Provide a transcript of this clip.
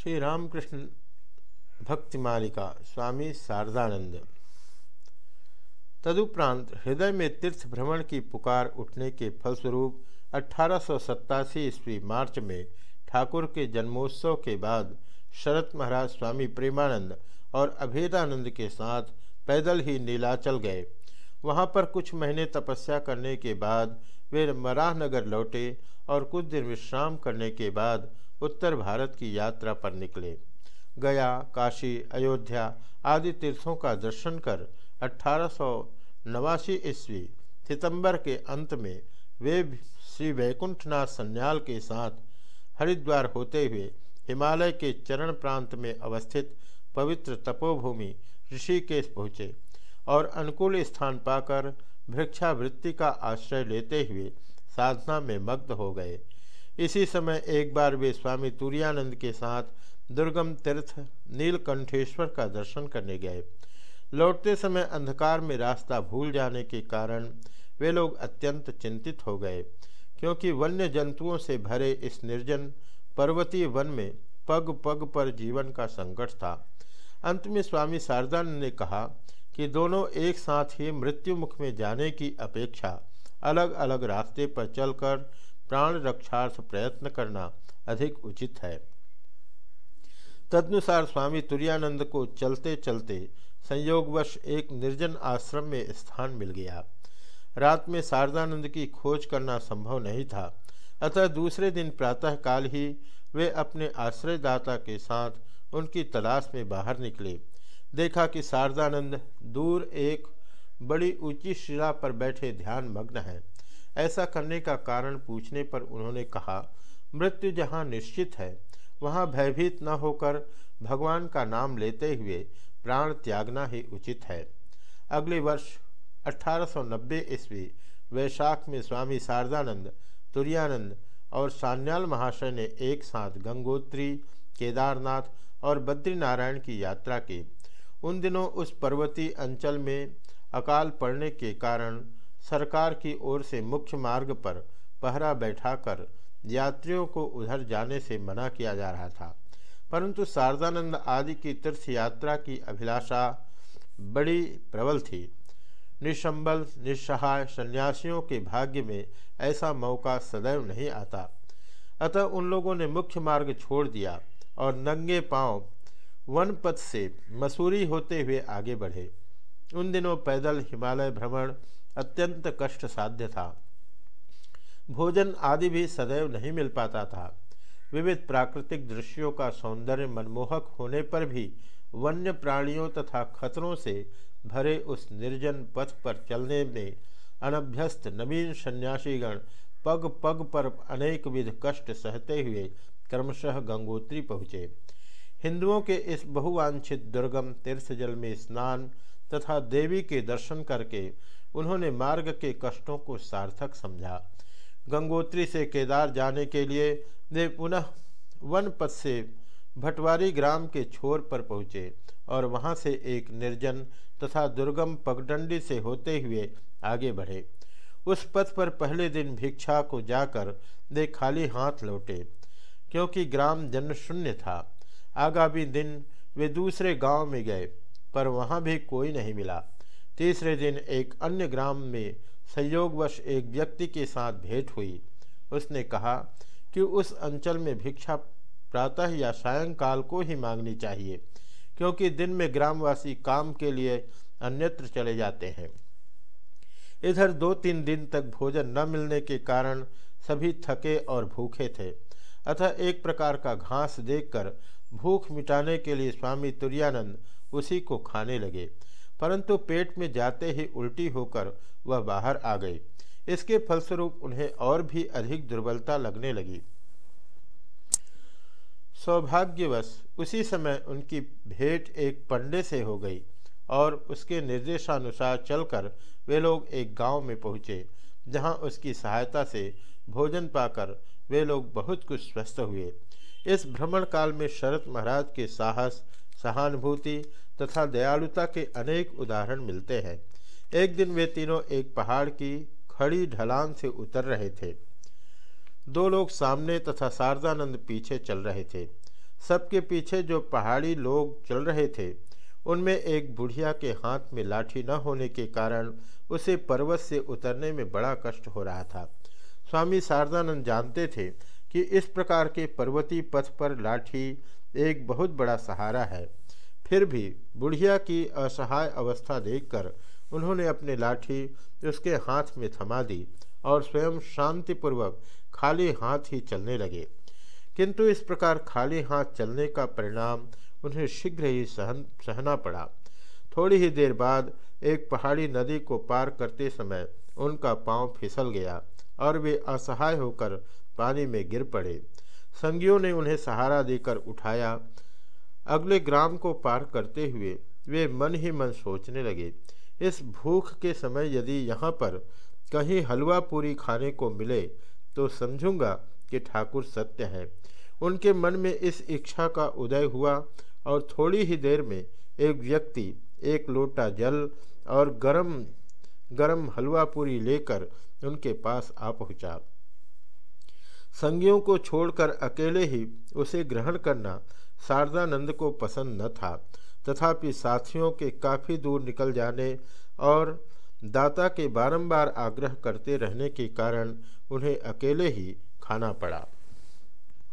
श्री रामकृष्ण भक्ति मालिका स्वामी शारदानंद। तदुपरांत हृदय में तीर्थ भ्रमण की पुकार उठने के फलस्वरूप अठारह सौ सत्तासी ईस्वी मार्च में ठाकुर के जन्मोत्सव के बाद शरत महाराज स्वामी प्रेमानंद और अभेदानंद के साथ पैदल ही नीलाचल गए। वहाँ पर कुछ महीने तपस्या करने के बाद वे मराहनगर लौटे और कुछ दिन विश्राम करने के बाद उत्तर भारत की यात्रा पर निकले। गया, काशी, अयोध्या आदि तीर्थों का दर्शन कर अठारह ईस्वी सितंबर के अंत में वे श्री वैकुंठनाथ सन्याल के साथ हरिद्वार होते हुए हिमालय के चरण प्रांत में अवस्थित पवित्र तपोभूमि ऋषिकेश पहुँचे और अनुकूल स्थान पाकर भिक्षावृत्ति का आश्रय लेते हुए साधना में मग्न हो गए। इसी समय एक बार वे स्वामी तुरानंद के साथ दुर्गम तीर्थ नीलकंठेश्वर का दर्शन करने गए। लौटते समय अंधकार में रास्ता भूल जाने के कारण वे लोग अत्यंत चिंतित हो गए, क्योंकि वन्य जंतुओं से भरे इस निर्जन पर्वतीय वन में पग पग पर जीवन का संकट था। अंत में स्वामी शारदानंद ने कहा कि दोनों एक साथ ही मृत्यु मुख में जाने की अपेक्षा अलग अलग रास्ते पर चलकर प्राण रक्षार्थ प्रयत्न करना अधिक उचित है। तदनुसार स्वामी तुरानंद को चलते चलते संयोगवश एक निर्जन आश्रम में स्थान मिल गया। रात में शारदानंद की खोज करना संभव नहीं था, अतः दूसरे दिन प्रातःकाल ही वे अपने आश्रयदाता के साथ उनकी तलाश में बाहर निकले। देखा कि शारदानंद दूर एक बड़ी ऊँची शिला पर बैठे ध्यान मग्न है। ऐसा करने का कारण पूछने पर उन्होंने कहा, मृत्यु जहाँ निश्चित है, वहाँ भयभीत न होकर भगवान का नाम लेते हुए प्राण त्यागना ही उचित है। अगले वर्ष 1890 ईस्वी, वैशाख में स्वामी शारदानंद तुरानंद और सान्याल महाशय ने एक साथ गंगोत्री, केदारनाथ और बद्रीनारायण की यात्रा की। उन दिनों उस पर्वतीय अंचल में अकाल पड़ने के कारण सरकार की ओर से मुख्य मार्ग पर पहरा बैठाकर यात्रियों को उधर जाने से मना किया जा रहा था। परंतु शारदानंद आदि की तीर्थ यात्रा की अभिलाषा बड़ी प्रबल थी। निशंबल, निस्सहाय सन्यासियों के भाग्य में ऐसा मौका सदैव नहीं आता। अतः उन लोगों ने मुख्य मार्ग छोड़ दिया और नंगे पाँव वन पथ से मसूरी होते हुए आगे बढ़े। उन दिनों पैदल हिमालय भ्रमण अत्यंत कष्ट साध्य था। भोजन आदि भी सदैव नहीं मिल पाता था। विविध प्राकृतिक दृश्यों का सौंदर्य मनमोहक होने पर भी वन्य प्राणियों तथा खतरों से भरे उस निर्जन पथ पर चलने में अनभ्यस्त नवीन सन्यासीगण पग पग पर अनेक विध कष्ट सहते हुए क्रमशः गंगोत्री पहुँचे। हिंदुओं के इस बहुवांछित दुर्गम तीर्थ जल में स्नान तथा देवी के दर्शन करके उन्होंने मार्ग के कष्टों को सार्थक समझा। गंगोत्री से केदार जाने के लिए वे पुनः वन पथ से भटवारी ग्राम के छोर पर पहुँचे और वहाँ से एक निर्जन तथा दुर्गम पगडंडी से होते हुए आगे बढ़े। उस पथ पर पहले दिन भिक्षा को जाकर वे खाली हाथ लौटे, क्योंकि ग्राम जन शून्य था। आगामी दिन वे दूसरे गाँव में गए, पर वहाँ भी कोई नहीं मिला। तीसरे दिन एक अन्य ग्राम में संयोगवश एक व्यक्ति के साथ भेंट हुई। उसने कहा कि उस अंचल में भिक्षा प्रातः या सायंकाल को ही मांगनी चाहिए, क्योंकि दिन में ग्रामवासी काम के लिए अन्यत्र चले जाते हैं। इधर दो तीन दिन तक भोजन न मिलने के कारण सभी थके और भूखे थे। अतः एक प्रकार का घास देखकर भूख मिटाने के लिए स्वामी तुरानंद उसी को खाने लगे। परंतु पेट में जाते ही उल्टी होकर वह बाहर आ गई इसके फलस्वरूप उन्हें और भी अधिक दुर्बलता लगने लगी। सौभाग्यवश उसी समय उनकी भेंट एक पंडे से हो गई और उसके निर्देशानुसार चलकर वे लोग एक गाँव में पहुँचे। जहाँ उसकी सहायता से भोजन पाकर वे लोग बहुत कुछ स्वस्थ हुए। इस भ्रमण काल में शरत महाराज के साहस, सहानुभूति तथा दयालुता के अनेक उदाहरण मिलते हैं। एक दिन वे तीनों एक पहाड़ की खड़ी ढलान से उतर रहे थे। दो लोग सामने तथा शारदानंद पीछे चल रहे थे। सबके पीछे जो पहाड़ी लोग चल रहे थे उनमें एक बुढ़िया के हाथ में लाठी न होने के कारण उसे पर्वत से उतरने में बड़ा कष्ट हो रहा था। स्वामी शारदानंद जानते थे कि इस प्रकार के पर्वतीय पथ पर लाठी एक बहुत बड़ा सहारा है। फिर भी बुढ़िया की असहाय अवस्था देखकर उन्होंने अपनी लाठी उसके हाथ में थमा दी और स्वयं शांतिपूर्वक खाली हाथ ही चलने लगे। किंतु इस प्रकार खाली हाथ चलने का परिणाम उन्हें शीघ्र ही सहन, सहना पड़ा। थोड़ी ही देर बाद एक पहाड़ी नदी को पार करते समय उनका पाँव फिसल गया और वे असहाय होकर पानी में गिर पड़े। संगियों ने उन्हें सहारा देकर उठाया। अगले ग्राम को पार करते हुए वे मन ही मन सोचने लगे, इस भूख के समय यदि यहाँ पर कहीं हलवा पूरी खाने को मिले तो समझूँगा कि ठाकुर सत्य है। उनके मन में इस इच्छा का उदय हुआ और थोड़ी ही देर में एक व्यक्ति, एक लोटा जल और गरम गरम हलवा पूरी लेकर उनके पास आ पहुँचा। संगियों को छोड़कर अकेले ही उसे ग्रहण करना शारदानंद को पसंद न था। तथापि साथियों के काफ़ी दूर निकल जाने और दाता के बारंबार आग्रह करते रहने के कारण उन्हें अकेले ही खाना पड़ा।